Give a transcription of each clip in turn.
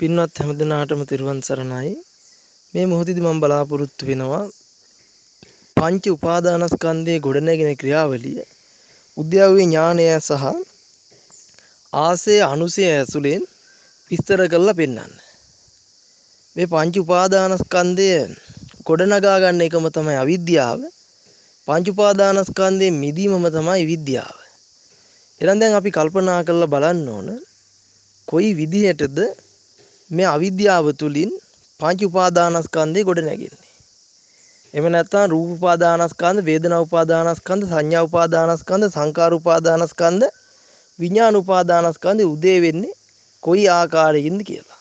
පින්වත් හැමදෙනාටම තෙරුවන් සරණයි. මේ මොහොතේදී මම බලාපොරොත්තු වෙනවා පංච උපාදානස්කන්ධයේ ගොඩනැගෙන ක්‍රියාවලිය උද්‍යව්‍ය ඥානය සහ ආසය අනුසය ඇසුලෙන් විස්තර කරලා පෙන්වන්න. මේ පංච උපාදානස්කන්ධය ගොඩනගා ගන්න එකම තමයි අවිද්‍යාව. පංච උපාදානස්කන්ධයෙන් මිදීමම තමයි විද්‍යාව. එහෙනම් දැන් අපි කල්පනා කරලා බලන්න ඕන කොයි විදිහටද මේ අවිද්‍යාව තුලින් පංච උපාදානස්කන්ධය ගොඩ නැගෙන්නේ. එහෙම නැත්නම් රූප උපාදානස්කන්ධ, වේදනා උපාදානස්කන්ධ, සංඥා උපාදානස්කන්ධ, සංකාර උපාදානස්කන්ධ, විඥාන උපාදානස්කන්ධ උදේ වෙන්නේ කොයි ආකාරයකින්ද කියලා.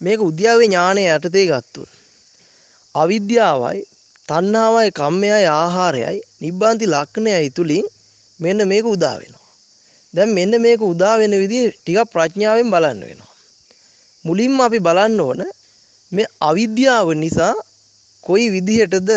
මේක උද්‍යාවේ ඥානය යටතේ ගත්තොත් අවිද්‍යාවයි, තණ්හාවයි, කම්මයයි, ආහාරයයි, නිබ්බාන්ති ලක්ෂණයයි තුලින් මෙන්න මේක උදා වෙනවා. දැන් මෙන්න මේක උදා වෙන විදිහ ටිකක් ප්‍රඥාවෙන් බලන්න වෙනවා. මුලින්ම අපි බලන්න ඕන මේ අවිද්‍යාව නිසා කොයි විදිහටද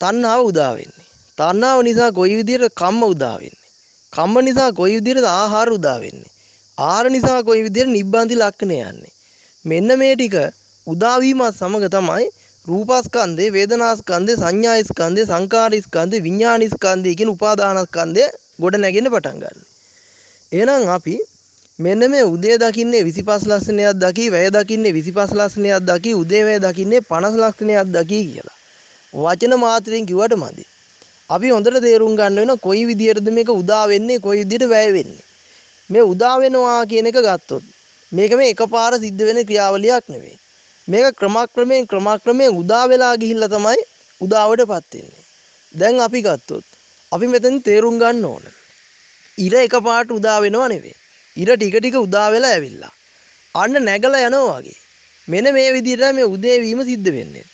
තණ්හාව උදා වෙන්නේ. තණ්හාව නිසා කොයි විදිහට කම්ම උදා වෙන්නේ. කම්ම නිසා කොයි විදිහට ආහාර උදා වෙන්නේ. ආහාර නිසා කොයි විදිහට නිබ්බාන්ති ලක්ෂණ යන්නේ. මෙන්න මේ ටික උදා වීමත් සමග තමයි රූපස්කන්ධේ වේදනාස්කන්ධේ සංඥාස්කන්ධේ සංකාරස්කන්ධේ විඥානස්කන්ධේ කියන උපාදානස්කන්ධය ගොඩ නැගෙන්න පටන් ගන්නවා. එහෙනම් අපි මෙන්න මේ උදේ දකින්නේ 25 ලක්ෂණයක් දකි වැය දකින්නේ 25 ලක්ෂණයක් දකි උදේ වැය දකින්නේ 50 ලක්ෂණයක් දකි කියලා. වචන මාත්‍රයෙන් කිව්වට මදි. අපි හොඳට තේරුම් ගන්න වෙන කොයි විදියටද මේක උදා වෙන්නේ කොයි විදියට වැය වෙන්නේ. මේ උදා වෙනවා කියන එක ගත්තොත් මේක මේ එකපාර සිද්ධ වෙන ක්‍රියාවලියක් නෙවෙයි. මේක ක්‍රමක්‍රමයෙන් ක්‍රමක්‍රමයෙන් උදා වෙලා ගිහිල්ලා තමයි උදාවටපත් වෙන්නේ. දැන් අපි ගත්තොත් අපි මෙතන තේරුම් ගන්න ඕන. ඉර එකපාරට උදා වෙනව නෙවෙයි. ඉර ටික ටික උදා වෙලා ඇවිල්ලා. අන්න නැගලා යනවා වගේ. මෙන්න මේ විදිහට මේ උදේ වීම සිද්ධ වෙන්නේ.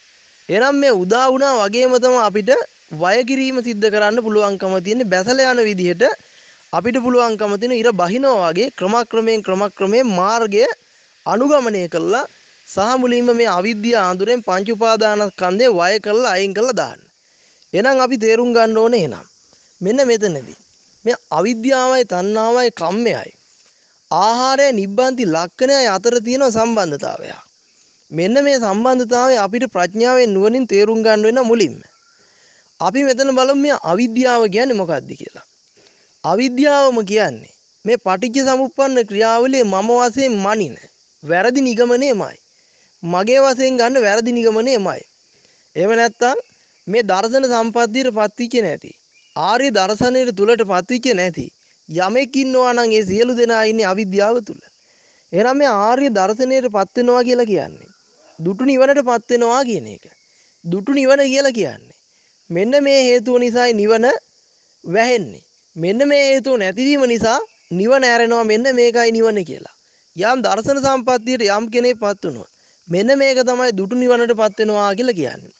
එහෙනම් මේ උදා වුණා වගේම තමයි අපිට වය කිරීම සිද්ධ කරන්න පුළුවන්කම තියෙන්නේ බැසලා යන විදිහට අපිට පුළුවන්කම තියෙන ඉර බහිනවා වගේ ක්‍රමක්‍රමයෙන් ක්‍රමක්‍රමයෙන් මාර්ගය අනුගමනය කළා සහ මුලින්ම මේ අවිද්‍යාව අඳුරෙන් පංච උපාදානස්කන්ධය වය කරලා අයින් කරලා දාන්න. එහෙනම් අපි තේරුම් ගන්න ඕනේ එහෙනම් මෙන්න මෙතනදී මේ අවිද්‍යාවයි තණ්හාවයි කම්මයයි ආහාරය නිබ්බන්ති ලක්ෂණයයි අතර තියෙන සම්බන්ධතාවයක්. මෙන්න මේ සම්බන්ධතාවය අපිට ප්‍රඥාවෙන් නුවණින් තේරුම් ගන්න වෙන මුලින්ම. අපි මෙතන බලමු මේ අවිද්‍යාව කියන්නේ මොකක්ද කියලා. අවිද්‍යාවම කියන්නේ මේ පටිච්ච සමුප්පන්න ක්‍රියාවලියේ මම වශයෙන් මනින වැරදි නිගමනයමයි. මගේ වශයෙන් ගන්න වැරදි නිගමනයමයි. එහෙම නැත්නම් මේ දර්ශන සම්පත්තියට පත්විච්ච නැති ආර්ය දර්ශනයේ තුලට පත්විච්ච නැති යමෙක් ඉන්නවා නම් ඒ සියලු දෙනා ඉන්නේ අවිද්‍යාව තුල. එහෙනම් මේ ආර්ය දර්ශනයට පත් වෙනවා කියලා කියන්නේ දුටු නිවනට පත් වෙනවා කියන එක. දුටු නිවන කියලා කියන්නේ මෙන්න මේ හේතුව නිසායි නිවන වැහෙන්නේ. මෙන්න මේ හේතුව නැතිවීම නිසා නිවන ඇරෙනවා මෙන්න මේකයි නිවන කියලා. යම් දර්ශන සම්පත්තියට යම් කෙනෙක් පත් වුණොත් මෙන්න මේක තමයි දුටු නිවනට පත් වෙනවා කියලා කියන්නේ.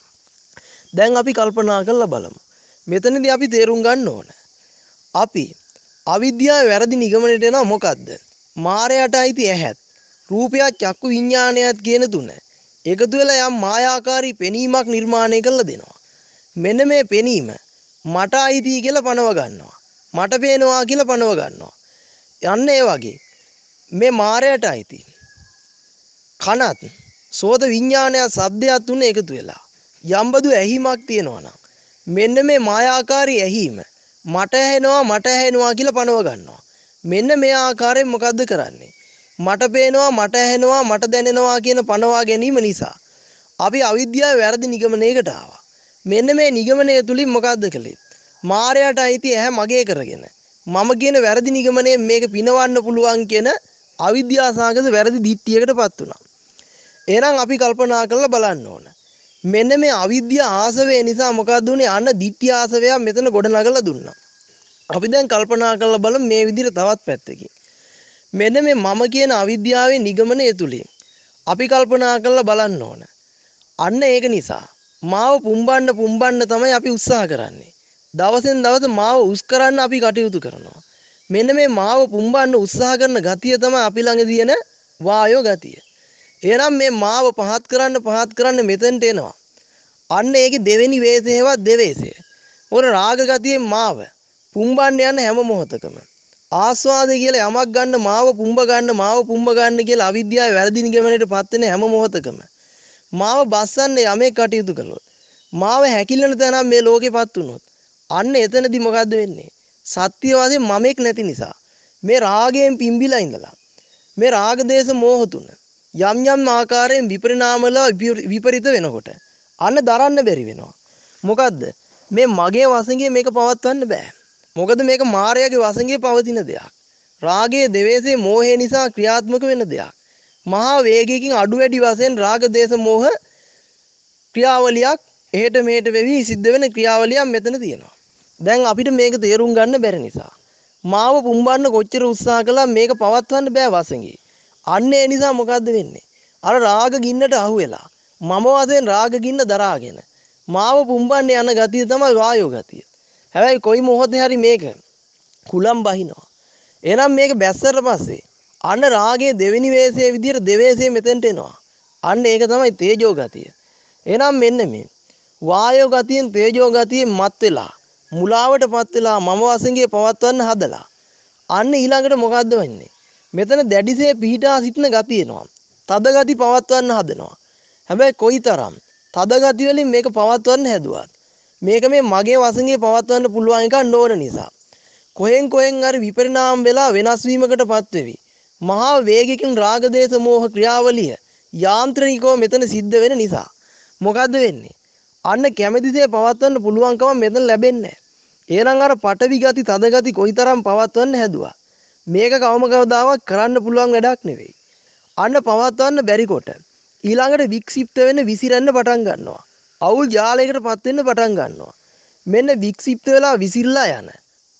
දැන් අපි කල්පනා කරලා බලමු. මෙතනදී අපි තේරුම් ගන්න ඕන. අපි අවිද්‍යාව වැරදි නිගමනයට එනවා මොකද්ද? මායයට අයිති ඇහත්, රූපයත් චක්කු විඥානයත් කියන තුන එකතු වෙලා යම් මායාකාරී පෙනීමක් නිර්මාණය කරලා දෙනවා. මෙන්න මේ පෙනීම මට අයිති කියලා පනව ගන්නවා. මට පේනවා කියලා පනව ගන්නවා. යන්න ඒ වගේ මේ මායයට අයිති කනත් සෝත විඥානයත් සබ්දයක් තුන එකතු වෙලා යම්බදු ඇහිමක් තියෙනවා නම් මෙන්න මේ මායාකාරී ඇහිම මට ඇහෙනවා මට ඇහෙනවා කියලා පනව ගන්නවා. මෙන්න මේ ආකාරයෙන් මොකද්ද කරන්නේ? මට පේනවා මට ඇහෙනවා මට දැනෙනවා කියන පනවා ගැනීම නිසා අපි අවිද්‍යාව වැරදි නිගමනයකට ආවා. මෙන්න මේ නිගමනය තුලින් මොකද්ද කළේ? මායයට අයිති ඇහැ මගේ කරගෙන මම කියන වැරදි නිගමනයෙන් මේක පිනවන්න පුළුවන් කියන අවිද්‍යාසගත වැරදි දිට්ඨියකටපත් වුණා. එහෙනම් අපි කල්පනා කරලා බලන්න ඕන. මෙන්න මේ අවිද්‍යා ආසවය නිසා මොකක්ද උනේ අන්න ditthi ආසවයක් මෙතන ගොඩනගලා දුන්නා. අපි දැන් කල්පනා කරලා බලමු මේ විදිහට තවත් පැත්තකින්. මෙන්න මේ මම කියන අවිද්‍යාවේ නිගමනය තුලින් අපි කල්පනා කරලා බලන්න ඕන. අන්න ඒක නිසා මාව පුම්බන්න පුම්බන්න තමයි අපි උත්සාහ කරන්නේ. දවසෙන් දවස මාව උස් කරන්න අපි කටයුතු කරනවා. මෙන්න මේ මාව පුම්බන්න උත්සාහ කරන ගතිය තමයි අපි ළඟ තියෙන වායෝ ගතිය. එහෙනම් මේ මාව පහත් කරන්න පහත් කරන්න මෙතෙන්ට එනවා. අන්න ඒකේ දෙවෙනි වේසේවත් දෙවේසය. ඔර රාග ගතියෙන් මාව පුම්බන්න යන හැම මොහොතකම ආස්වාදය කියලා යමක් ගන්න මාව පුම්බ ගන්න මාව පුම්බ ගන්න කියලා අවිද්‍යාවේ වැරදි නිගමනයට පත් වෙන හැම මොහොතකම මාව බස්සන්න යමේ කටයුතු කළොත් මාව හැකිලන තැනම් මේ ලෝකෙපත් වුණොත් අන්න එතනදි මොකද්ද වෙන්නේ සත්‍ය වශයෙන් මමෙක් නැති නිසා මේ රාගයෙන් පිම්බිලා ඉඳලා මේ රාග දේශ මෝහ තුන යම් යම් ආකාරයෙන් විපරිණාමල විපරිත වෙනකොට අන්න දරන්න බැරි වෙනවා. මොකද්ද? මේ මගේ වසඟේ මේක පවත්වන්න බෑ. මොකද මේක මායාවේ වසඟේ පවතින දෙයක්. රාගයේ දෙවේසේ මෝහය නිසා ක්‍රියාත්මක වෙන දෙයක්. මහා වේගයකින් අඩු වැඩි වශයෙන් රාග දේශ මෝහ ක්‍රියාවලියක් එහෙට මෙහෙට වෙවි සිද්ධ වෙන ක්‍රියාවලියක් මෙතන තියෙනවා. දැන් අපිට මේක තේරුම් ගන්න බැරි නිසා. මාව පුම්බන්න කොච්චර උත්සාහ කළා මේක පවත්වන්න බෑ වසඟේ. අන්න ඒ නිසා මොකද්ද වෙන්නේ? අර රාග ගින්නට අහු වෙලා මම වශයෙන් රාග ගින්න දරාගෙන මාව පුම්බන්න යන ගතිය තමයි වායෝ ගතිය. හැබැයි කොයි මොහොතේ හරි මේක කුලම් බහිනවා. එහෙනම් මේක බැස්සට පස්සේ අන්න රාගයේ දෙවෙනි වේසයේ විදිහට දෙවේසයේ මෙතෙන්ට එනවා. අන්න ඒක තමයි තේජෝ ගතිය. එහෙනම් මෙන්න මේ වායෝ ගතියෙන් තේජෝ ගතියෙන් මත් වෙලා මුලාවටපත් වෙලා මම වසඟේ පවත්වන්න හදලා අන්න ඊළඟට මොකද්ද වෙන්නේ මෙතන දැඩිසේ පිහිටා සිටින ගතිය එනවා. තද ගති පවත්වන්න හදනවා. හැබැයි කොයිතරම්? තද ගති වලින් මේක පවත්වන්න හැදුවත් මේක මේ මගේ වසඟේ පවත්වන්න පුළුවන් එකක් නොවන නිසා. කොහෙන් කොහෙන් හරි විපරිණාම වෙලා වෙනස් වීමකටපත් වෙවි. මහා වේගකින් රාග දේශ මොහ ක්‍රියාවලිය යාන්ත්‍රණිකව මෙතන සිද්ධ වෙන නිසා. මොකද්ද වෙන්නේ? අන්න කැමැතිසේ පවත්වන්න පුළුවන්කම මෙතන ලැබෙන්නේ එහෙනම් අර පටවි ගති තද ගති කොයිතරම් පවත්වන්න හැදුවා. මේක කවම කවදාවත් කරන්න පුළුවන් වැඩක් නෙවෙයි. අන්න පවත්වන්න බැරි කොට ඊළඟට වික්ෂිප්ත වෙන්න විසිරෙන්න පටන් ගන්නවා. අවුල් ජාලයකටපත් වෙන්න පටන් ගන්නවා. මෙන්න වික්ෂිප්ත වෙලා විසිරලා යන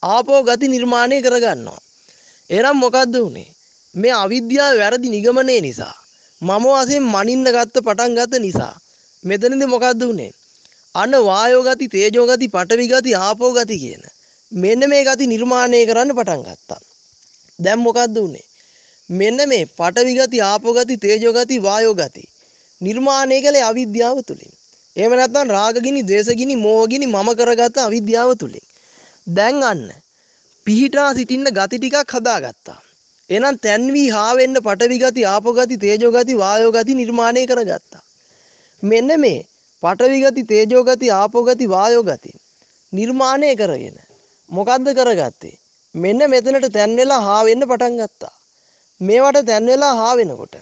ආපෝ ගති නිර්මාණය කරගන්නවා. එහෙනම් මොකද්ද උනේ? මේ අවිද්‍යාව වැරදි නිගමනයේ නිසා මම වශයෙන් මනින්න ගත්ත පටන් ගත්ත නිසා මෙතනදී මොකද්ද උනේ? අන්න වායෝ ගති, තේජෝ ගති, පඨවි ගති, ආපෝ ගති කියන මෙන්න මේ ගති නිර්මාණය කරන්න පටන් ගත්තා. දැන් මොකද්ද උනේ? මෙන්න මේ පඨවි ගති, ආපෝ ගති, තේජෝ ගති, වායෝ ගති නිර්මාණය කළේ අවිද්‍යාව තුලින්. එහෙම නැත්නම් රාගගිනි, ද්වේෂගිනි, මෝහගිනි මම කරගත්ත අවිද්‍යාව තුලින්. දැන් අන්න පිහිටා සිටින්න ගති ටිකක් හදාගත්තා. එහෙනම් තැන් වී හා වෙන්න පඨවි ගති, ආපෝ ගති, තේජෝ ගති, වායෝ ගති නිර්මාණය කරගත්තා. මෙන්න මේ පඨවි ගති තේජෝ ගති ආපෝ ගති වායෝ ගති නිර්මාණය කරගෙන මොකද්ද කරගත්තේ මෙන්න මෙතනට තැන් වෙලා හා වෙන්න පටන් ගත්තා. මේවට තැන් වෙලා හා වෙනකොට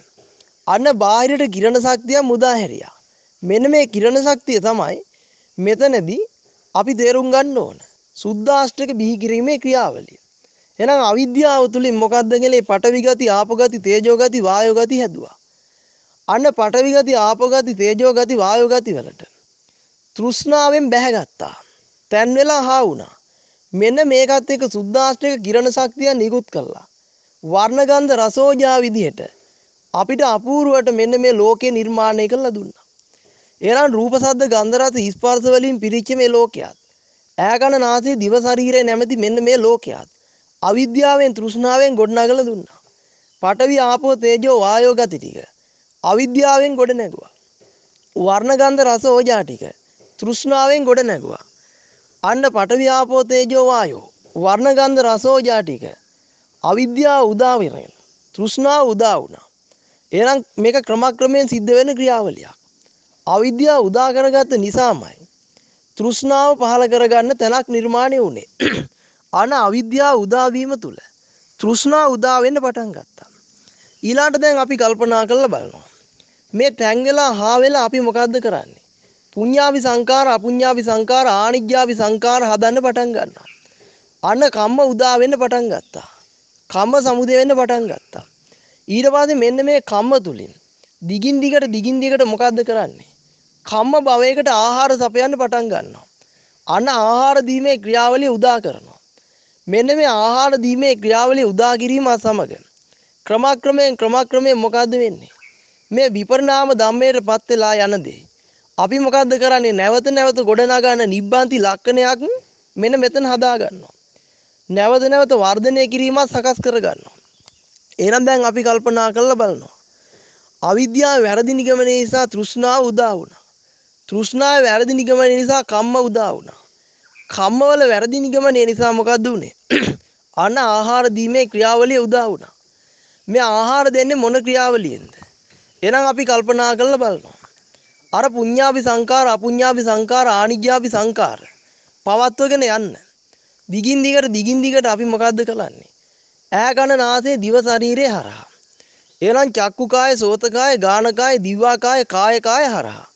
අන්න බාහිරට කිරණ ශක්තිය මුදා හැරියා. මෙන්න මේ කිරණ ශක්තිය තමයි මෙතනදී අපි තේරුම් ගන්න ඕන. සුද්ධාෂ්ටක බිහි කිරීමේ ක්‍රියාවලිය. එහෙනම් අවිද්‍යාව තුලින් මොකද්ද ගලේ පඨවි ගති ආපෝ ගති තේජෝ ගති වායෝ ගති හැදුවා. අන්න පටවි ගති ආපෝ ගති තේජෝ ගති වායෝ ගති වලට තෘෂ්ණාවෙන් බැහැගත්තා. තැන් වෙලා හා වුණා. මෙන්න මේකත් එක්ක සුද්දාෂ්ටක කිරණ ශක්තිය නිකුත් කළා. වර්ණගන්ධ රසෝජා විදිහට අපිට අපූර්වට මෙන්න මේ ලෝකේ නිර්මාණය කරලා දුන්නා. එහෙනම් රූප ශබ්ද ගන්ධ රස ස්පර්ශ වලින් පිරිච්ච මේ ලෝකයක්. ඈ කන නාසය දිව ශරීරය නැමැති මෙන්න මේ ලෝකයක්. අවිද්‍යාවෙන් තෘෂ්ණාවෙන් ගොඩනගලා දුන්නා. පඨවි ආපෝ තේජෝ වායෝ ගති ටික අවිද්‍යාවෙන් ගොඩ නැගුවා. වර්ණගන්ධ රස ඕජා ටික තෘෂ්ණාවෙන් ගොඩ නැගුවා. අන්න පඨවි ආපෝ තේජෝ වායෝ වර්ණගන්ධ රස ඕජා ටික අවිද්‍යාව උදා වෙනවා. තෘෂ්ණාව උදා වුණා. එහෙනම් මේක ක්‍රමක්‍රමයෙන් සිද්ධ වෙන ක්‍රියාවලියක්. අවිද්‍යාව උදා කරගත්ත නිසාමයි තෘෂ්ණාව පහළ කරගන්න තැනක් නිර්මාණය වුණේ. අන අවිද්‍යාව උදා වීම තුල තෘෂ්ණාව උදා වෙන්න පටන් ගත්තා. ඊළාට දැන් අපි කල්පනා කරලා බලනවා. මේ තැන් වෙලා හා වෙලා අපි මොකද්ද කරන්නේ? පුඤ්ඤාවි සංකාර අපුඤ්ඤාවි සංකාර ආනිජ්ජාවි සංකාර හදන්න පටන් ගන්නවා. අන්න කම්ම උදා වෙන්න පටන් ගත්තා. කම්ම සමුදය වෙන්න පටන් ගත්තා. ඊට පස්සේ මෙන්න මේ කම්ම තුලින් දිගින් දිගට දිගින් දිගට මොකද්ද කරන්නේ? කම්ම භවයකට ආහාර සපයන්න පටන් ගන්නවා. අන්න ආහාර දීමේ ක්‍රියාවලිය උදා කරනවා. මෙන්න මේ ආහාර දීමේ ක්‍රියාවලිය උදා කිරීම සමග ක්‍රමක්‍රමයෙන් ක්‍රමක්‍රමයෙන් මොකද්ද වෙන්නේ? මේ විපරිණාම ධම්මයට පත් වෙලා යන දේ. අපි මොකද්ද කරන්නේ? නැවත නැවත ගොඩනගන නිබ්බාන්ති ලක්ෂණයක් මෙන්න මෙතන හදා ගන්නවා. නැවත නැවත වර්ධනය කිරීමත් සකස් කර ගන්නවා. එහෙනම් දැන් අපි කල්පනා කරලා බලනවා. අවිද්‍යාව වැරදි නිගමනයේ නිසා තෘෂ්ණාව උදා වුණා. තෘෂ්ණාව වැරදි නිගමනයේ නිසා කම්ම උදා වුණා. කම්මවල වැරදි නිගමනයේ නිසා මොකද්ද උනේ? අන්න ආහාර දීමේ ක්‍රියාවලිය උදා වුණා. මේ ආහාර දෙන්නේ මොන ක්‍රියාවලියෙන්ද? එහෙනම් අපි කල්පනා කරලා බලනවා. අර පුඤ්ඤාපි සංකාර අපුඤ්ඤාපි සංකාර ආනිජ්ජාපි සංකාර පවත්වගෙන යන්න. දිගින් දිගට දිගින් දිගට අපි මොකද්ද කරන්නේ? ඈ කන නාසය දිව ශරීරය හරහා. එහෙනම් චක්කු කාය සෝත කාය ගාන කාය දිව්වා කාය කාය කාය හරහා.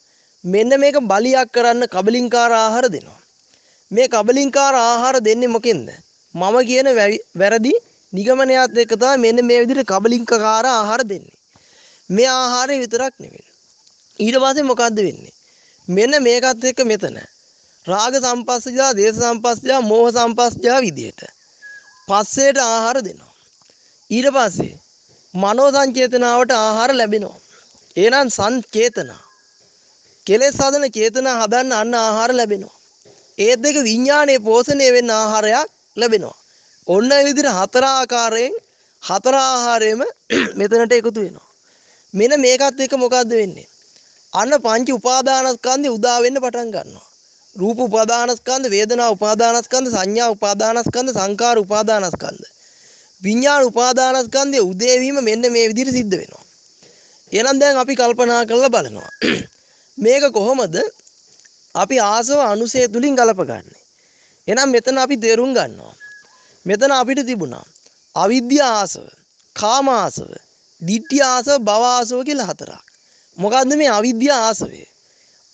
මෙන්න මේක බලියක් කරන්න කබලින්කාර ආහාර දෙනවා. මේ කබලින්කාර ආහාර දෙන්නේ මොකෙන්ද? මම කියන වැරදි නිගමනයත් එක්ක තමයි මෙන්න මේ විදිහට කබලින්කාර ආහාර දෙන්නේ. මේ ආහාරය විතරක් නෙවෙයි. ඊට පස්සේ මොකද්ද වෙන්නේ? මෙන්න මේකත් එක්ක මෙතන රාග සම්පස්සජා, දේශ සම්පස්සජා, මෝහ සම්පස්සජා විදියට පස්සේට ආහාර දෙනවා. ඊට පස්සේ මනෝ සංචේතනාවට ආහාර ලැබෙනවා. එහෙනම් සංචේතනා කෙලෙස් හදන චේතනා හදන්න අන්න ආහාර ලැබෙනවා. ඒත් දෙක විඥානයේ පෝෂණය වෙන්න ආහාරයක් ලැබෙනවා. ඔන්න ඒ විදිහට හතර ආකාරයෙන් හතර ආහාරයෙම මෙතනට එකතු වෙනවා. මෙන්න මේකත් එක්ක මොකද්ද වෙන්නේ? අන්න පංච උපාදානස්කන්ධය උදා වෙන්න පටන් ගන්නවා. රූප උපාදානස්කන්ධ, වේදනා උපාදානස්කන්ධ, සංඥා උපාදානස්කන්ධ, සංකාර උපාදානස්කන්ධ. විඥාන උපාදානස්කන්ධය උදේ වීම මෙන්න මේ විදිහට සිද්ධ වෙනවා. එහෙනම් දැන් අපි කල්පනා කරලා බලනවා. මේක කොහොමද අපි ආසව අනුසය තුලින් ගලපගන්නේ? එහෙනම් මෙතන අපි තේරුම් ගන්නවා. මෙතන අපිට තිබුණා අවිද්‍යා ආසව, කාම ආසව, ditthි ආසව, භව ආසව කියලා හතරක්. මොකද්ද මේ අවිද්‍යා ආසවය?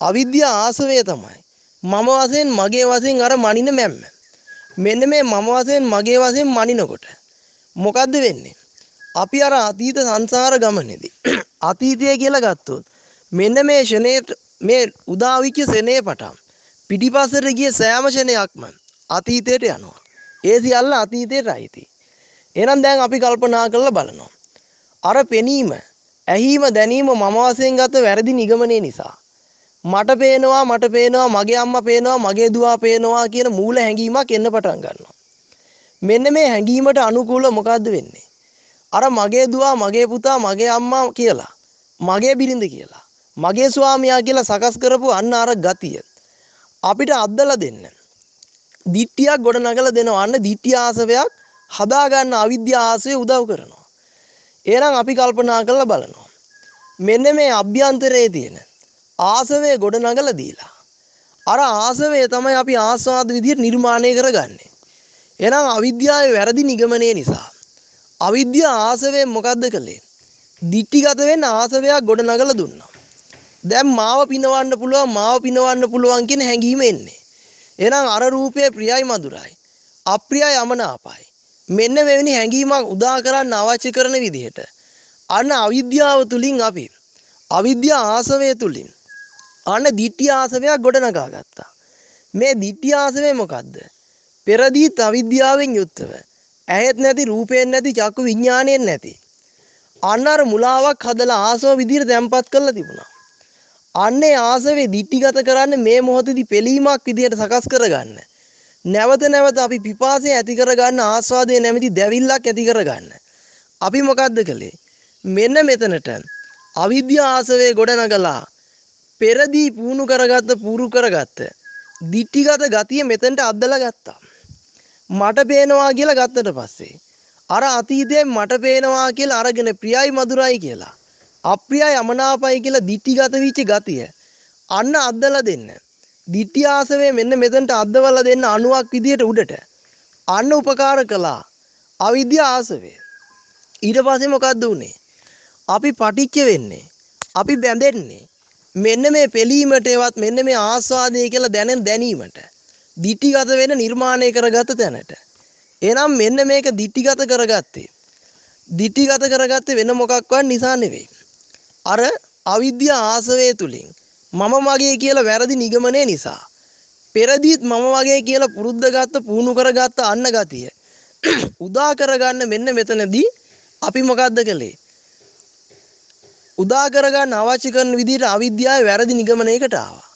අවිද්‍යා ආසවය තමයි මම වශයෙන් මගේ වශයෙන් අර මනින මැම්ම. මෙන්න මේ මම වශයෙන් මගේ වශයෙන් මනිනකොට මොකද්ද වෙන්නේ? අපි අර අතීත සංසාර ගමනේදී අතීතය කියලා ගත්තොත් මෙන්න මේ ෂණේ මේ උදා වෙච්ච සෙනේ පටන් පිටිපස්සට ගිය සෑම ෂණයක්ම අතීතයට යනවා. ඒ සියල්ල අතීතයට අයිති. එහෙනම් දැන් අපි කල්පනා කරලා බලනවා. අර පෙනීම, ඇහිීම, දැනීම මම වශයෙන් ගත වැරදි නිගමනයේ නිසා මට පේනවා මට පේනවා මගේ අම්මා පේනවා මගේ දුව පේනවා කියන මූල හැඟීමක් එන්න පටන් ගන්නවා. මෙන්න මේ හැඟීමට අනුකූල මොකද්ද වෙන්නේ? අර මගේ දුව මගේ පුතා මගේ අම්මා කියලා මගේ බිරිඳ කියලා මගේ ස්වාමියා කියලා සකස් කරපු අන්න අර ගතිය අපිට අද්දලා දෙන්න. දිට්ටියක් ගොඩ නගලා දෙනවා. අන්න දිට්ටි ආසවයක් හදාගන්න අවිද්‍යා ආසය උදව් කරනවා. එහෙනම් අපි කල්පනා කරලා බලනවා. මෙන්න මේ අභ්‍යන්තරයේ තියෙන ආසවය ගොඩ නගලා දීලා. අර ආසවය තමයි අපි ආස්වාද විදිහට නිර්මාණය කරගන්නේ. එහෙනම් අවිද්‍යාවේ වැරදි නිගමනය නිසා අවිද්‍යා ආසවයෙන් මොකද්ද කළේ? දිට්ටිගත වෙන්න ආසවයක් ගොඩ නගලා දුන්නා. දැන් මාව පිනවන්න පුළුවන් මාව පිනවන්න පුළුවන් කියන හැඟීම එන්නේ. එහෙනම් අර රූපය ප්‍රියයි මధుරයි. අප්‍රියයි අමනාපයි. මෙන්න මෙවැනි හැඟීමක් උදා කරන්න අවශ්‍ය කරන විදිහට අන්න අවිද්‍යාව තුලින් අපි අවිද්‍යා ආසවය තුලින් අන්න ditthi ආසවයක් ගොඩනගා ගත්තා. මේ ditthi ආසවය මොකද්ද? පෙරදීත් අවිද්‍යාවෙන් යුක්තව ඇහෙත් නැති රූපයෙන් නැති චක්කු විඥාණයෙන් නැති අන්න අර මුලාවක් හදලා ආසව විදිහට තැම්පත් කරලා තිබුණා. අන්නේ ආසවේ දිටිගත කරන්න මේ මොහොතේදී පිළීමක් විදියට සකස් කරගන්න. නැවත නැවත අපි පිපාසය ඇති කරගන්න ආස්වාදයේ නැමැති දැවිල්ලක් ඇති කරගන්න. අපි මොකද්ද කළේ? මෙන්න මෙතනට අවිද්‍යා ආසවේ ගොඩනගලා පෙරදී පුහුණු කරගත්ත පුරු කරගත්ත දිටිගත ගතිය මෙතනට අද්දලා ගත්තා. මට පේනවා කියලා ගත්තට පස්සේ අර අතීතයෙන් මට පේනවා කියලා අරගෙන ප්‍රියයි මధుරයි කියලා අප්‍රියයි අමනාපයි කියලා දිටිගත වෙච්ච ගතිය අන්න අද්දලා දෙන්න. දිට්ටි ආසවේ මෙන්න මෙතනට අද්දවලා දෙන්න අණුවක් විදියට උඩට. අන්න උපකාර කළා. අවිද්‍යා ආසවේ. ඊට පස්සේ මොකද්ද උනේ? අපි පටිච්ච වෙන්නේ. අපි බැඳෙන්නේ. මෙන්න මේ පෙලීමටවත් මෙන්න මේ ආස්වාදය කියලා දැනෙන දැනීමට. දිටිගත වෙන නිර්මාණය කරගත තැනට. එහෙනම් මෙන්න මේක දිටිගත කරගත්තේ. දිටිගත කරගත්තේ වෙන මොකක්වත් නිසා නෙවෙයි. අර අවිද්‍යා ආසවය තුලින් මම මගේ කියලා වැරදි නිගමනය නිසා. පෙරදීත් මම වගේ කියලා පුරුද්ද ගත්ත පුහුණු කරගත්ත අන්න ගතිය. උදා කරගන්න මෙන්න මෙතනදී අපි මොකද්ද කළේ? උදා කරගන්න අවශ්‍ය කරන විදිහට අවිද්‍යාවේ වැරදි නිගමනයකට ආවා.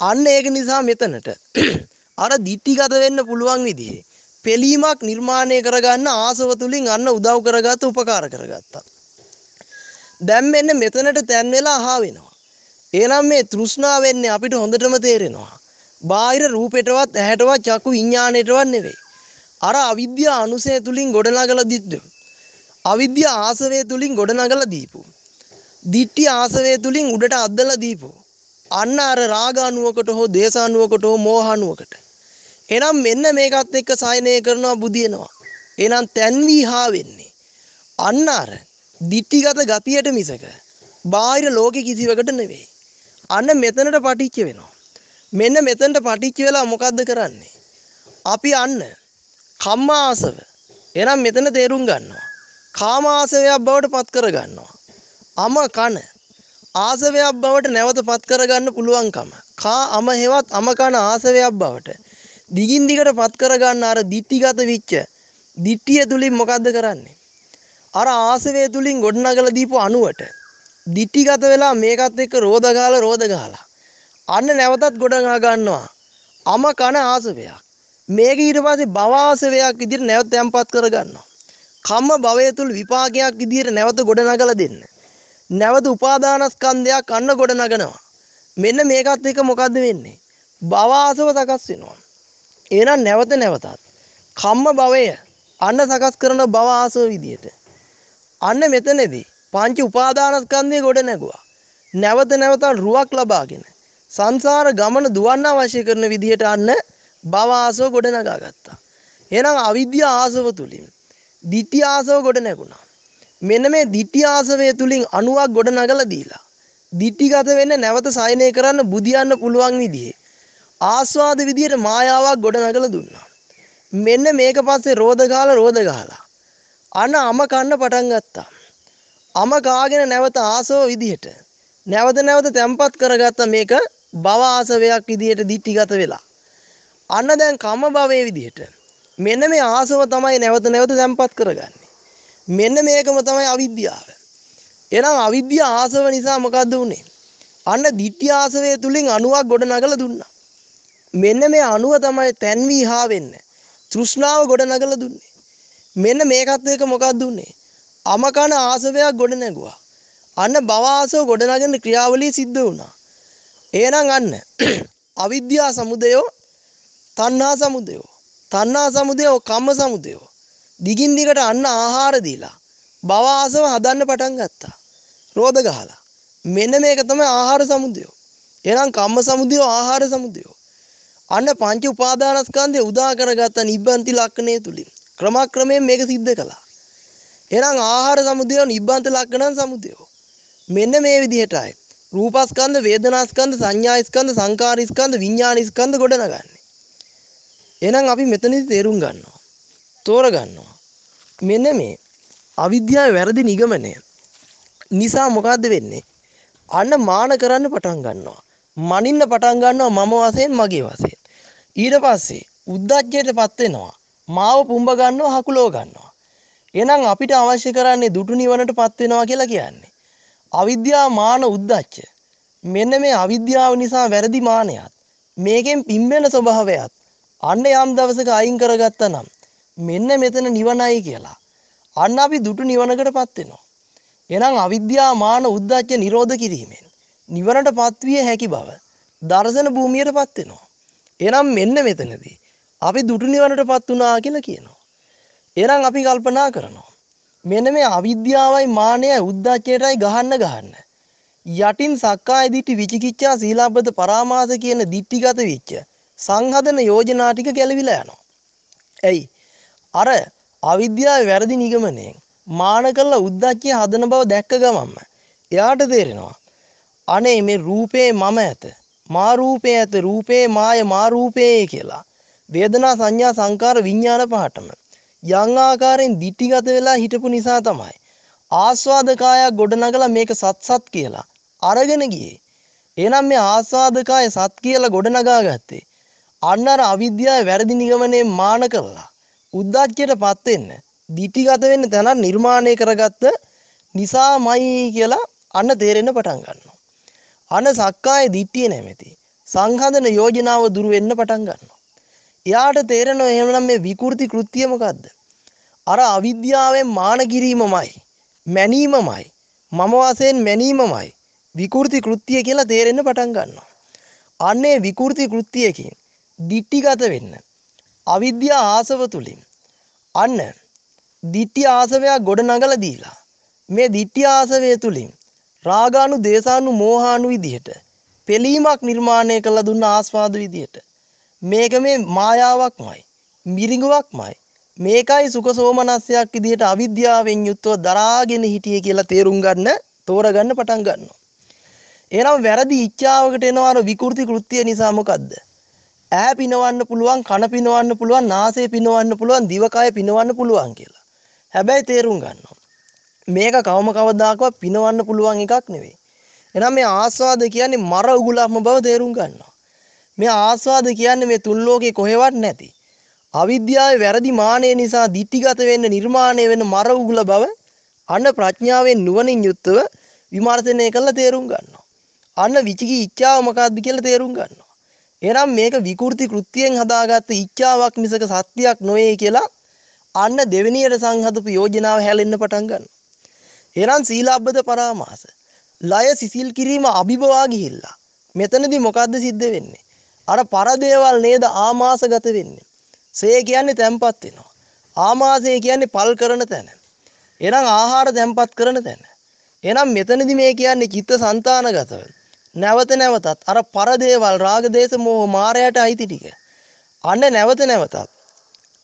අන්න ඒක නිසා මෙතනට අර දිටිගත වෙන්න පුළුවන් විදිහේ පෙලීමක් නිර්මාණය කරගන්න ආසව තුලින් අන්න උදව් කරගත්ත උපකාර කරගත්තා. දැන් මෙන්න මෙතනට තැන් වෙලා අහා වෙනවා. එහෙනම් මේ තෘෂ්ණාව වෙන්නේ අපිට හොඳටම තේරෙනවා. බාහිර රූපෙටවත් ඇහැටවත් චක්කු විඥාණයටවත් නෙවෙයි. අර අවිද්‍යා අනුසය තුලින් ගොඩනගලා දිද්ද. අවිද්‍යා ආසවය තුලින් ගොඩනගලා දීපු. දිට්ටි ආසවය තුලින් උඩට අද්දලා දීපු. අන්න අර රාගානුවකට හෝ දේශානුවකට හෝ මෝහානුවකට එහෙනම් මෙන්න මේකත් එක්ක සායනය කරනවා බුදිනවා. එහෙනම් තැන්වී හා වෙන්නේ. අන්න අර දිට්ටිගත ගතියට මිසක බාහිර ලෝකෙ කිසිවකට නෙවෙයි. අන්න මෙතනට පටිච්ච වෙනවා. මෙන්න මෙතනට පටිච්ච වෙලා මොකද්ද කරන්නේ? අපි අන්න කම්මාසව එහෙනම් මෙතන තේරුම් ගන්නවා. කාමාසවයක් බවට පත් කර ගන්නවා අම කන ආසවයක් බවට නැවත පත් කරගන්න පුළුවන්කම. කා අම හෙවත් අම කන ආසවයක් බවට. දිගින් දිගට පත් කරගන්න අර දිට්ටිගත විච්ච දිට්ටිය තුලින් මොකද්ද කරන්නේ? අර ආසවය තුලින් ගොඩනගලා දීපු අණුවට දිට්ටිගත වෙලා මේකත් එක්ක රෝද ගහලා රෝද ගහලා අන්න නැවතත් ගොඩනගා ගන්නවා අම කන ආසවයක් මේක ඊට පස්සේ භව ආසවයක් විදිහට නැවත තැම්පත් කරගන්නවා කම්ම භවය තුල විපාකයක් විදිහට නැවත ගොඩනගලා දෙන්න නැවත උපාදානස්කන්ධයක් අන්න ගොඩ නගනවා. මෙන්න මේකත් එක මොකද්ද වෙන්නේ? භව ආසව සකස් වෙනවා. එහෙනම් නැවත නැවතත් කම්ම භවය අන්න සකස් කරන භව ආසව විදියට. අන්න මෙතනදී පංච උපාදානස්කන්ධය ගොඩ නැගුවා. නැවත නැවත රුවක් ලබාගෙන සංසාර ගමන දුවන්න අවශ්‍ය කරන විදිහට අන්න භව ආසව ගොඩ නගා ගත්තා. එහෙනම් අවිද්‍යා ආසව තුලින් ditthi ආසව ගොඩ නැගුණා. මෙන්න මේ ditthi ආසවය තුලින් අණුවක් ගොඩ නගලා දීලා ditthිගත වෙන්න නැවත සයනය කරන්න බුදියන්න පුළුවන් විදිහේ ආස්වාද විදියට මායාවක් ගොඩ නගලා දුන්නා. මෙන්න මේක පස්සේ රෝද ගාලා රෝද ගහලා අන අම කන්න පටන් ගත්තා. අම කාගෙන නැවත ආසව විදිහට නැවත නැවත තැම්පත් කරගත්ත මේක භව ආසවයක් විදිහට ditthිගත වෙලා. අන්න දැන් කම භවයේ විදිහට මෙන්න මේ ආසව තමයි නැවත නැවත තැම්පත් කරගන්නේ. මෙන්න මේකම තමයි අවිද්‍යාව. එහෙනම් අවිද්‍යාව ආසව නිසා මොකද්ද උනේ? අන්න ditthi ආසවය තුලින් අණුවක් ගොඩ නගලා දුන්නා. මෙන්න මේ අණුව තමයි තැන්වී හා වෙන්නේ. තෘෂ්ණාව ගොඩ නගලා දුන්නේ. මෙන්න මේකත් එක මොකක්ද උනේ? අමකන ආසවයක් ගොඩ නැගුවා. අන්න භව ආසව ගොඩ නගන ක්‍රියාවලිය සිද්ධ වුණා. එහෙනම් අන්න අවිද්‍යා සමුදයෝ තණ්හා සමුදයෝ තණ්හා සමුදයෝ කම්ම සමුදයෝ දිගින් දිගට අන්න ආහාර දීලා භව ආසව හදන්න පටන් ගත්තා. රෝද ගහලා. මෙන්න මේක තමයි ආහාර සමුදය. එහෙනම් කම්ම සමුදය ආහාර සමුදය. අන්න පංච උපාදානස්කන්ධය උදා කරගත්ත නිබ්බන්ති ලක්ෂණය තුලින් ක්‍රමක්‍රමයෙන් මේක සිද්ධ කළා. එහෙනම් ආහාර සමුදය නිබ්බන්ත ලක්ෂණන් සමුදය. මෙන්න මේ විදිහටයි රූපස්කන්ධ වේදනාස්කන්ධ සංඥාස්කන්ධ සංකාරස්කන්ධ විඥානස්කන්ධ ගොඩනගන්නේ. එහෙනම් අපි මෙතනදි තේරුම් ගන්නවා. තෝරගන්නවා. මෙන්න මේ අවිද්‍යාවේ වැරදි නිගමනය නිසා මොකද්ද වෙන්නේ? අන්න මාන කරන්න පටන් ගන්නවා. මනින්න පටන් ගන්නවා මම වශයෙන් මගේ වශයෙන්. ඊට පස්සේ උද්දච්චයටපත් වෙනවා. මාව පුම්බ ගන්නවා හකුලව ගන්නවා. එහෙනම් අපිට අවශ්‍ය කරන්නේ දුටු නිවනටපත් වෙනවා කියලා කියන්නේ. අවිද්‍යාව මාන උද්දච්ච. මෙන්න මේ අවිද්‍යාව නිසා වැරදි මානයත් මේකෙන් පිම්බෙන ස්වභාවයත් අන්න යම් දවසක අයින් කරගත්තා නම් මෙන්න මෙතන නිවනයි කියලා. අන්න අපි දුටු නිවනකටපත් වෙනවා. එහෙනම් අවිද්‍යා මාන උද්දච්ච නිරෝධ කිරීමෙන් නිවනටපත් විය හැකි බව දර්ශන භූමියටපත් වෙනවා. එහෙනම් මෙන්න මෙතනදී අපි දුටු නිවනටපත් වුණා කියලා කියනවා. එහෙනම් අපි කල්පනා කරනවා. මෙන්න මේ අවිද්‍යාවයි මානයයි උද්දච්චයටයි ගහන්න ගහන්න. යටින් සක්කාය දිට්ඨි විචිකිච්ඡා සීලාබ්බත පරාමාස කියන දිට්ඨිගත වෙච්ච සංහදන යෝජනා ටික ගැලවිලා යනවා. ඇයි? අර අවිද්‍යාවේ වැරදි නිගමනයෙන් මාන කළා උද්දච්චය හදන බව දැක්ක ගමන්ම එයාට තේරෙනවා අනේ මේ රූපේ මම ඇත මා රූපේ ඇත රූපේ මාය මා රූපේ කියලා වේදනා සංඥා සංකාර විඥාන පහටම යම් ආකාරයෙන් දිටිගත වෙලා හිටපු නිසා තමයි ආස්වාදකායක් ගොඩනගලා මේක සත් සත් කියලා අරගෙන ගියේ එහෙනම් මේ ආස්වාදකාය සත් කියලා ගොඩනගා ගත්තේ අන්න අර අවිද්‍යාවේ වැරදි නිගමනයෙන් මාන කළා උද්දච්චයටපත් වෙන්න දිටිගත වෙන්න තැනක් නිර්මාණය කරගත්ත නිසාමයි කියලා අන්න තේරෙන්න පටන් ගන්නවා. අන්න සක්කාය දිට්ඨිය නැමැති සංහදන යෝජනාව දුරු වෙන්න පටන් ගන්නවා. එයාට තේරෙනවා එහෙනම් මේ විකෘති කෘත්‍ය මොකද්ද? අර අවිද්‍යාවෙන් මාන කිරීමමයි, මැනීමමයි, මම වශයෙන් මැනීමමයි විකෘති කෘත්‍ය කියලා තේරෙන්න පටන් ගන්නවා. අන්නේ විකෘති කෘත්‍යයකින් දිට්ටිගත වෙන්න අවිද්‍යා ආසව තුලින් අන්න ditthi ආසවයක් ගොඩ නගලා දීලා මේ ditthi ආසවය තුලින් රාගානු දේශානු මෝහානු විදිහට පෙලීමක් නිර්මාණය කළ දුන්න ආස්වාද විදිහට මේක මේ මායාවක්මයි මිරිඟුවක්මයි. මේකයි සුඛ සෝමනස්සයක් විදිහට අවිද්‍යාවෙන් යුක්තව දරාගෙන හිටියේ කියලා තේරුම් ගන්න තෝරගන්න පටන් ගන්නවා. එහෙනම් වැරදි ඉච්ඡාවකට එනවා අර විකෘති කෘත්‍ය නිසා මොකද්ද? ඈ පිනවන්න පුළුවන් කන පිනවන්න පුළුවන් නාසය පිනවන්න පුළුවන් දිවකය පිනවන්න පුළුවන් කියලා. හැබැයි තේරුම් ගන්නවා. මේක කවම කවදාකවත් පිනවන්න පුළුවන් එකක් නෙවෙයි. එහෙනම් මේ ආස්වාද කියන්නේ මර උගුලක්ම බව තේරුම් ගන්නවා. මේ ආස්වාද කියන්නේ මේ තුන් ලෝකේ කොහෙවත් නැති අවිද්‍යාවේ වැරදි මානය නිසා ditthිගත වෙන්න නිර්මාණය වෙන මර උගුල බව අන්න ප්‍රඥාවෙන් නුවණින් යුක්තව විමර්ශනය කරලා තේරුම් ගන්නවා. අන්න විචිකි ඉච්ඡාව මොකක්ද කියලා තේරුම් ගන්නවා. එහෙනම් මේක විකෘති කෘත්‍යයෙන් හදාගත්ත ඉච්ඡාවක් මිසක සත්‍යයක් නොවේ කියලා අන්න දෙවෙනියට සංහදපු යෝජනාව හැලෙන්න පටන් ගන්නවා. එහෙනම් සීලබ්බත පරාමාස. ලය සිසිල් කිරීම අභිබවා ගිහිල්ලා. මෙතනදී මොකද්ද සිද්ධ වෙන්නේ? අර පරදේවල් නේද ආමාසගත වෙන්නේ. සේ කියන්නේ තැම්පත් වෙනවා. ආමාශය කියන්නේ පල් කරන තැන. එහෙනම් ආහාර තැම්පත් කරන තැන. එහෙනම් මෙතනදි මේ කියන්නේ චිත්ත સંතානගතව. නැවත නැවතත් අර පරදේවල් රාග දේශ මොහ මායයට අයිති ටික. අන්න නැවත නැවතත්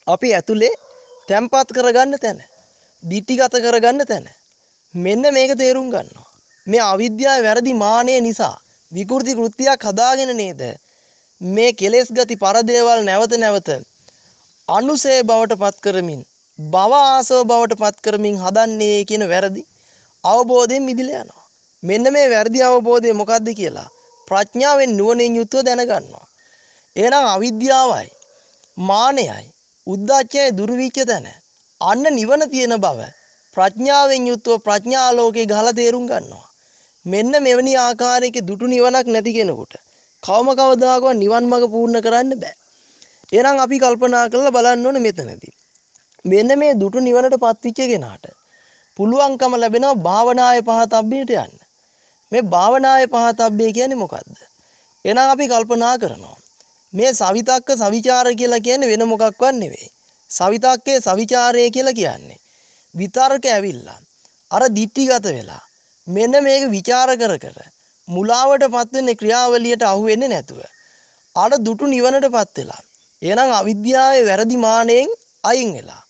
අපි ඇතුලේ තැම්පත් කරගන්න තැන. දිටිගත කරගන්න තැන. මෙන්න මේක තේරුම් ගන්නවා. මේ අවිද්‍යාව වැරදි මානය නිසා විකෘති කෘත්‍යයක් හදාගෙන නේද මේ කෙලෙස් ගති පරදේවල් නැවත නැවත අනුසේ බවට පත් කරමින් භව ආසව බවට පත් කරමින් හදන්නේ කියන වැරදි අවබෝධයෙන් මිදිලා යනවා. මෙන්න මේ වැරදි අවබෝධය මොකද්ද කියලා ප්‍රඥාවෙන් නුවණින් යුතුව දැනගන්නවා. එහෙනම් අවිද්‍යාවයි මානයයි උද්දච්චයයි දුර්විච්ච තැන අන්න නිවන තියෙන බව ප්‍රඥාවෙන් යුතුව ප්‍රඥාලෝකේ ගහලා තේරුම් ගන්නවා. මෙන්න මෙවැනි ආකාරයක දුටු නිවනක් නැති කෙනෙකුට කවම කවදාකවත් නිවන් මඟ පූර්ණ කරන්න බෑ. එහෙනම් අපි කල්පනා කරලා බලන්න ඕනේ මෙතනදී. මෙන්න මේ දුටු නිවනට පත්විච්ච කෙනාට පුළුවන්කම ලැබෙනවා භාවනායේ පහතබ්බේට යන්න. මේ භාවනායේ පහතබ්බේ කියන්නේ මොකද්ද? එහෙනම් අපි කල්පනා කරනවා. මේ සවිතක්ක සවිචාර කියලා කියන්නේ වෙන මොකක්වත් නෙවෙයි. සවිතක්කේ සවිචාරය කියලා කියන්නේ විතර්ක ඇවිල්ලා අර දික්ටිගත වෙලා මෙන්න මේක ਵਿਚාර කර කර මුලාවටපත් වෙන්නේ ක්‍රියාවලියට අහු වෙන්නේ නැතුව. අර දුටු නිවනටපත් වෙලා. එහෙනම් අවිද්‍යාවේ වැරදි මානෙන් අයින් වෙලා.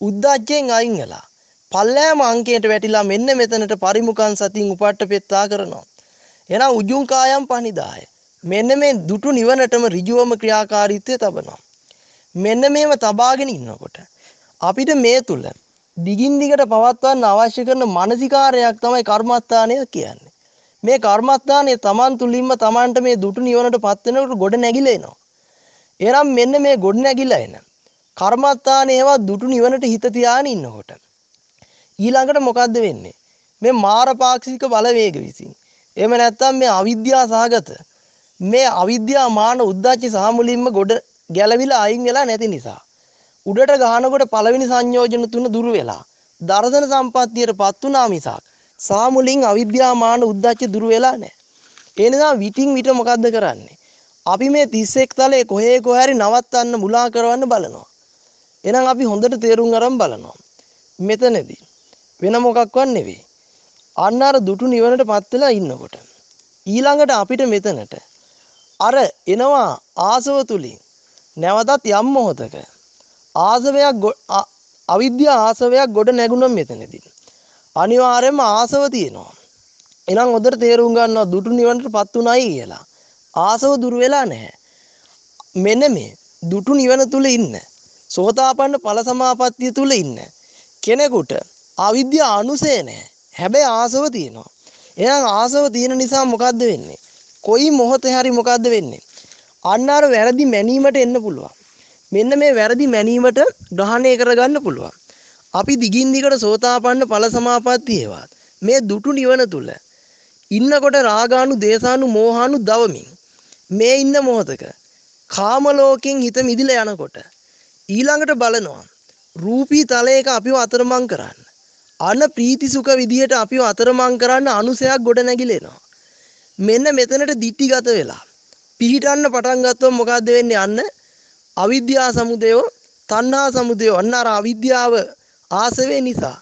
උද්දච්චයෙන් අයින් වෙලා. පල්ලෑම අංකයට වැටිලා මෙන්න මෙතනට පරිමුඛං සතින් උපට්ඨ පෙත්තා කරනවා. එහෙනම් උජුං කායම් පනිදාය. මෙන්න මේ දුටු නිවනටම ඍජුවම ක්‍රියාකාරීත්වය තබනවා. මෙන්න මේව තබාගෙන ඉන්නකොට අපිට මේ තුල දිගින් දිගට පවත්වන්න අවශ්‍ය කරන මානසිකාරයක් තමයි කර්මස්ථානය කියන්නේ. මේ කර්මස්ථානයේ Taman තුලින්ම Tamanට මේ දුටු නිවනට පත් වෙනකොට ගොඩ නැගිලා එනවා. එහෙනම් මෙන්න මේ ගොඩ නැගිලා එන කර්මස්ථානයේවා දුටු නිවනට හිත තියාගෙන ඉන්නකොට ඊළඟට මොකද්ද වෙන්නේ? මේ මාරපාක්ෂික බලවේග විසින්. එහෙම නැත්නම් මේ අවිද්‍යා සහගත මේ අවිද්‍යා මාන උද්දච්ච සහ මුලින්ම ගොඩ ගැලවිලා අයින් වෙලා නැති නිසා උඩට ගහනකොට පළවෙනි සංයෝජන තුන දුරු වෙලා දර්ශන සම්පත්තියටපත් වුණා මිසක් සාමුලින් අවිද්‍යාමාන උද්දච්ච දුර වෙලා නැහැ. ඒ නිසා විтин විට මොකද්ද කරන්නේ? අපි මේ 31 තලයේ කොහේ කොහරි නවත්තන්න මුලා කරවන්න බලනවා. එහෙනම් අපි හොඳට තේරුම් අරන් බලනවා. මෙතනදී වෙන මොකක්වත් නෙවෙයි. අන්න අර දුටු නිවනටපත් වෙලා ඉන්නකොට ඊළඟට අපිට මෙතනට අර එනවා ආසව තුලින් නැවතත් යම් මොහතක ආසවයක් අවිද්‍යා ආසවයක් ගොඩ නැගුණා මෙතනදී අනිවාර්යයෙන්ම ආසව තියෙනවා එහෙනම් හොඳට තේරුම් ගන්නවා දුටු නිවනටපත් උනායි කියලා ආසව දුර වෙලා නැහැ. මෙන්න මේ දුටු නිවන තුල ඉන්න සෝතාපන්න ඵල සමාපත්තිය තුල ඉන්න කෙනෙකුට අවිද්‍යා අනුසය නැහැ. හැබැයි ආසව තියෙනවා. එහෙනම් ආසව තියෙන නිසා මොකද්ද වෙන්නේ? කොයි මොහොතේ හරි මොකද්ද වෙන්නේ? අන්න අර වැරදි මැනීමට එන්න පුළුවන්. මෙන්න මේ වැරදි මැනීමට ග්‍රහණය කරගන්න පුළුවන්. අපි දිගින් දිගට සෝතාපන්න ඵල සමාපත්තියේවත් මේ දුටු නිවන තුල ඉන්නකොට රාගානු දේශානු මෝහානු දවමින් මේ ඉන්න මොහොතක කාම ලෝකෙන් හිත මිදිලා යනකොට ඊළඟට බලනවා රූපී තලයක අපිව අතරමං කරන්න. අන ප්‍රීති සුඛ විදියට අපිව අතරමං කරන්න අනුසයක් ගොඩ නැගිලෙනවා මෙන්න මෙතනට දිටිගත වෙලා පිහිටන්න පටන් ගත්තොත් මොකද්ද වෙන්නේ? අන්න අවිද්‍යා සමුදයෝ තණ්හා සමුදය. අන්න අර අවිද්‍යාව ආසවේ නිසා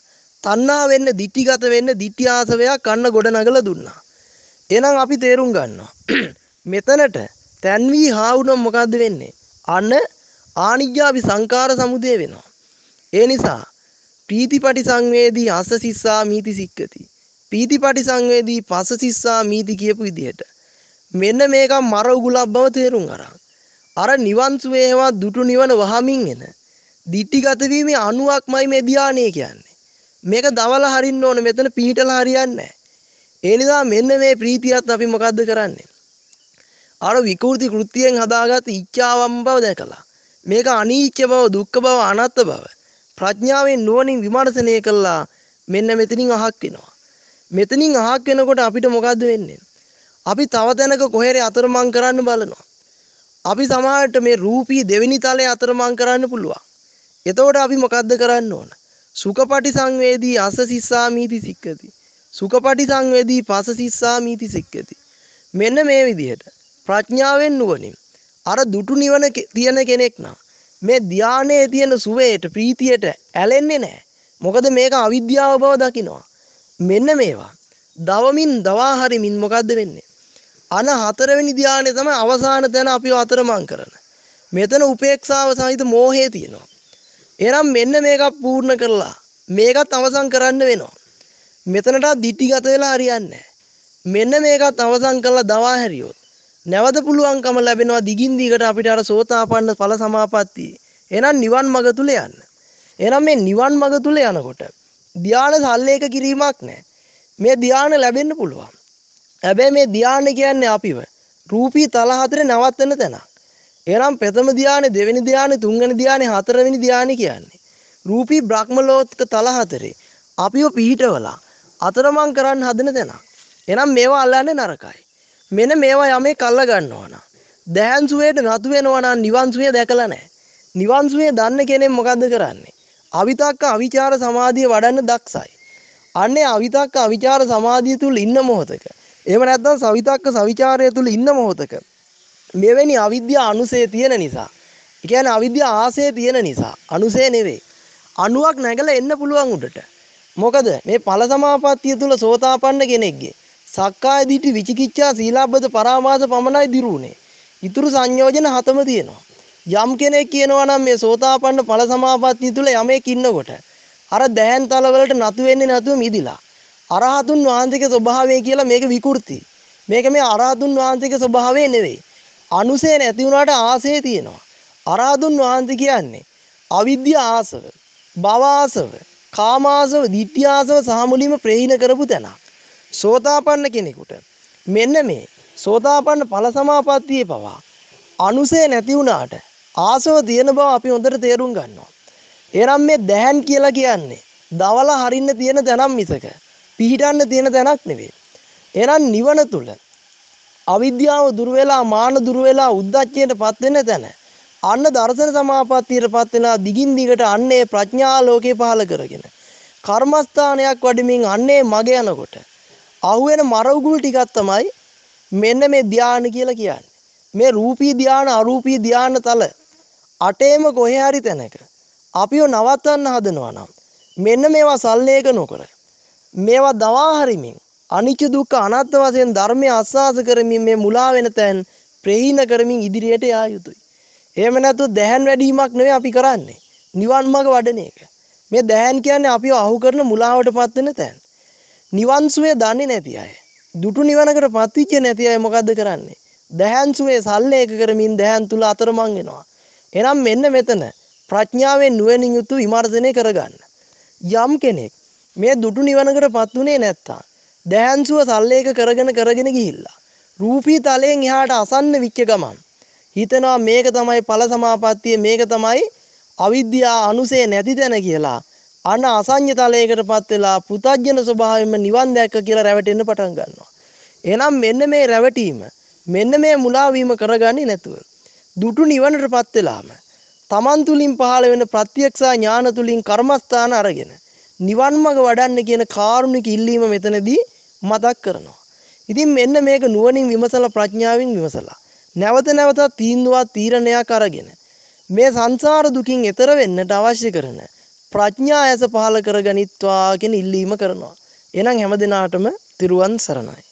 තණ්හා වෙන්න ditthිගත වෙන්න ditthි ආසවයක් කන්න ගොඩ නගලා දුන්නා. එහෙනම් අපි තේරුම් ගන්නවා. මෙතනට තැන් වී හා වුණොත් මොකද්ද වෙන්නේ? අන්න ආනිජ්ජාපි සංකාර සමුදය වෙනවා. ඒ නිසා පීතිපටි සංවේදී අස සිස්සා මීති සික්කති. පීතිපටි සංවේදී පස සිස්සා මීති කියපු විදිහට මෙන්න මේක මර උගුලක් බව තේරුම් අරන්. අර නිවන් සුවේවා දුටු නිවන වහමින් එන දිට්ටිගත වීමේ අණුවක්මයි මේ ධානය කියන්නේ. මේක දවල හරින්න ඕනේ මෙතන පිහිටලා හරියන්නේ නැහැ. ඒ නිසා මෙන්න මේ ප්‍රීතියත් අපි මොකද්ද කරන්නේ? අර විකෘති කෘත්‍යයෙන් හදාගත් ඉච්ඡාවම් බව දැකලා මේක අනීච්ච බව දුක්ඛ බව අනාත්ම බව ප්‍රඥාවෙන් නුවණින් විමර්ශනය කළා මෙන්න මෙතනින් අහක් වෙනවා. මෙතනින් අහක් වෙනකොට අපිට මොකද්ද වෙන්නේ? අපි තව තැනක කොහෙරේ අතරමං කරන්න බලනවා. අපි සමහරට මේ රූපී දෙවෙනි තලයේ අතරමං කරන්න පුළුවන්. එතකොට අපි මොකද්ද කරන්න ඕන? සුඛපටි සංවේදී අස සිස්සාමීති සික්කති. සුඛපටි සංවේදී පස සිස්සාමීති සික්කති. මෙන්න මේ විදිහට ප්‍රඥාවෙන් නුවණින් අර දුටු නිවන තියෙන කෙනෙක් නම් මේ ධානයේ තියෙන සුවේට ප්‍රීතියට ඇලෙන්නේ නැහැ. මොකද මේක අවිද්‍යාව බව දකිනවා. මෙන්න මේවා. දවමින් දවා හරිමින් මොකද්ද වෙන්නේ? අන හතරවෙනි ධානය තමයි අවසාන තැන අපිව අතරමං කරන. මෙතන උපේක්ෂාව සහිත මෝහය තියෙනවා. එහෙනම් මෙන්න මේක පූර්ණ කරලා මේකත් අවසන් කරන්න වෙනවා. මෙතනට දිටිගත වෙලා හරියන්නේ මෙන්න මේකත් අවසන් කරලා දවා හැරියොත් නැවත පුළුවන්කම ලැබෙනවා දිගින් දිගට අපිට අර සෝතාපන්න ඵල සමාපatti. එහෙනම් නිවන් මඟ තුල යන්න. එහෙනම් මේ නිවන් මඟ තුල යනකොට ධානය සල්ලේක කිරීමක් නැහැ. මේ ධානය ලැබෙන්න පුළුවන්. හැබැයි මේ ධානය කියන්නේ අපිව රූපී තල හතරේ නවත්තන තැනක්. එහෙනම් ප්‍රථම ධානය, දෙවෙනි ධානය, තුන්වෙනි ධානය, හතරවෙනි ධානය කියන්නේ රූපී බ්‍රහ්ම ලෝක තල හතරේ අපිව පිහිටවලා අතරමං කරන්න හදන තැනක්. එහෙනම් මේවා අල්ලන්නේ නරකයි. මෙන්න මේවා යමේ කල්ලා ගන්නවා නම් දැහන් සුවේට නතු වෙනවා නම් නිවන් සුවේ දැකලා නැහැ. නිවන් සුවේ දන්න කෙනෙක් මොකද්ද කරන්නේ? අවිතක්ක අවිචාර සමාධිය වඩන්න දක්සයි. අන්නේ අවිතක්ක අවිචාර සමාධිය තුල ඉන්න මොහොතක එහෙම නැත්නම් සවිතක්ක සවිචාරය තුල ඉන්න මොහොතක මෙවැනි අවිද්‍යා අනුසය තියෙන නිසා ඒ කියන්නේ අවිද්‍යා ආසය තියෙන නිසා අනුසය නෙවෙයි අණුවක් නැගලා එන්න පුළුවන් උඩට මොකද මේ ඵල සමාපත්තිය තුල සෝතාපන්න කෙනෙක්ගේ සක්කාය දිට්ඨි විචිකිච්ඡා සීලාබ්බත පරාමාස පමණයි දිරුනේ. ඊතුරු සංයෝජන හතම තියෙනවා. යම් කෙනෙක් කියනවා නම් මේ සෝතාපන්න ඵල සමාපත්තිය තුල යමෙක් ඉන්නකොට අර දැහන් තල වලට නතු වෙන්නේ නැතුව මිදිලා අරහතුන් වහන්සේගේ ස්වභාවය කියලා මේක විකෘති. මේක මේ අරහතුන් වහන්සේගේ ස්වභාවය නෙවෙයි. අනුසය නැති වුණාට ආසය තියෙනවා. අරහතුන් වහන්සේ කියන්නේ අවිද්‍යා ආසව, භව ආසව, කාම ආසව, ditthි ආසව සහ මුලින්ම ප්‍රහීන කරපු තැනක්. සෝතාපන්න කෙනෙකුට මෙන්න මේ සෝතාපන්න ඵල සමාපත්තියේ පවා අනුසය නැති වුණාට ආසව තියෙන බව අපි හොඳට තේරුම් ගන්නවා. එනම් මේ දැහන් කියලා කියන්නේ දවල හරින්න තියෙන තැනක් මිසක පිහිටන්න තියෙන තැනක් නෙවෙයි. එහෙනම් නිවන තුල අවිද්‍යාව දුර වෙලා මාන දුර වෙලා උද්දච්චයටපත් වෙන තැන අන්න දර්ශන සමාපත්තියටපත් වෙලා දිගින් දිගට අන්නේ ප්‍රඥා ලෝකේ පහල කරගෙන කර්මස්ථානයක් වඩමින් අන්නේ මග යනකොට අහුවෙන මර උගුල් ටිකක් තමයි මෙන්න මේ ධානය කියලා කියන්නේ. මේ රූපී ධානය අරූපී ධානය තල අටේම කොහේ හරි තැනක අපිව නවත්තන්න හදනවා නම් මෙන්න මේවා සල්ලේක නොකර මේවා දවා හරිමින් අනිච්ච දුක්ඛ අනාත්ම වශයෙන් ධර්මය අස්වාස කරමින් මේ මුලා වෙන තැන් ප්‍රහීන කරමින් ඉදිරියට යා යුතුයි. එහෙම නැත්නම් දැහන් වැඩිවීමක් නෙවෙයි අපි කරන්නේ. නිවන් මඟ වඩන එක. මේ දැහන් කියන්නේ අපිව අහු කරන මුලාවටපත් වෙන තැන්. නිවන් සුවේ දන්නේ නැති අය. දුටු නිවනකට පත්විච්ච නැති අය මොකද්ද කරන්නේ? දැහන් සුවේ සල්ලේක කරමින් දැහන් තුල අතරමං වෙනවා. එහෙනම් මෙන්න මෙතන ප්‍රඥාවෙන් නුවණින් යුතු විමර්ශනය කරගන්න. යම් කෙනෙක් මේ දුටු නිවනකටපත් උනේ නැත්තම් දැහන්සුව සල්ලේක කරගෙන කරගෙන ගිහිල්ලා. රූපී තලයෙන් එහාට අසන්න විච්ච ගමන් හිතනවා මේක තමයි ඵල සමාපත්තිය මේක තමයි අවිද්‍යා අනුසේ නැති තැන කියලා. අන අසඤ්ඤ තලයකටපත් වෙලා පුතඥන ස්වභාවයෙන්ම නිවන් දැක්ක කියලා රැවටෙන්න පටන් ගන්නවා. එහෙනම් මෙන්න මේ රැවටීම මෙන්න මේ මුලා වීම කරගන්නේ නැතුව දුටු නිවනටපත් වෙලාම තමන් තුලින් පහළ වෙන ප්‍රත්‍යක්ෂා ඥාන තුලින් කර්මස්ථාන අරගෙන නිවන් මඟ වඩන්න කියන කාරුණික ඉල්ලීම මෙතනදී මතක් කරනවා. ඉතින් මෙන්න මේක නුවණින් විමසලා ප්‍රඥාවෙන් විමසලා නැවත නැවතත් තීන්දුවක් තීරණයක් අරගෙන මේ සංසාර දුකින් එතර වෙන්නට අවශ්‍ය කරන ප්‍රඥා ඇස පහල කරගනිත්වා කියන ඉල්ලීම කරනවා. එහෙනම් හැම දිනාටම තිරුවන් සරණයි.